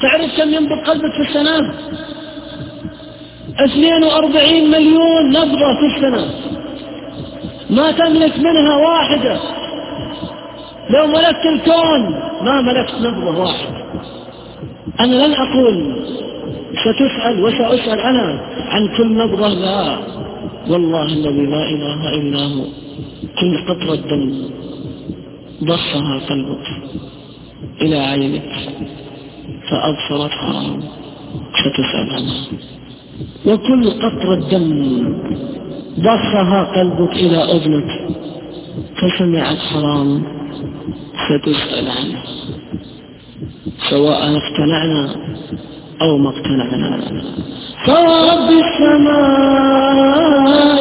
تعرف كم ينبض قلبك في السنة؟ 42 مليون نبضة في السنة. ما تملك منها واحدة. لو ملكت الكون ما ملكت نبضة واحدة. أنا لن أقول ستسأل وسأسأل أنا عن كل نبضة لا. والله الذي لا إله إلا هو. كل قطرة دم ضخها قلبك إلى عينك. فأبصرت حرام ستسأل وكل قطرة دم ضخها قلبك إلى أذنك فسمعت حرام ستسأل عنه. سواء اقتنعنا أو ما اقتنعنا. فرب السماء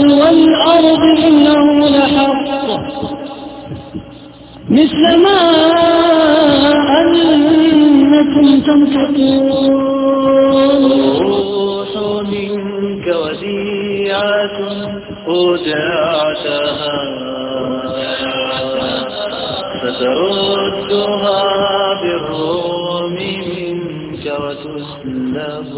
والأرض إنه لحق. مثل ما أنكم تنطقون روح منك وديعة أودعتها فتردها بالروم منك وتسلب.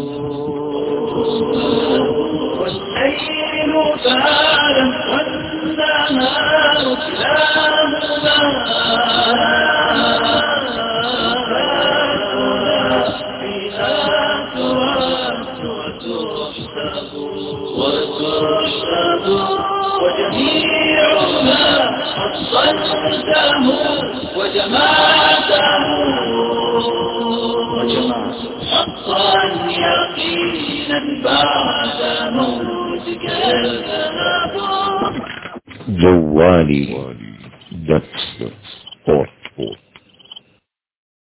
وجميع ما حصلته وجمعته حقا يقينا بعد موتك يذهب جوالي دوت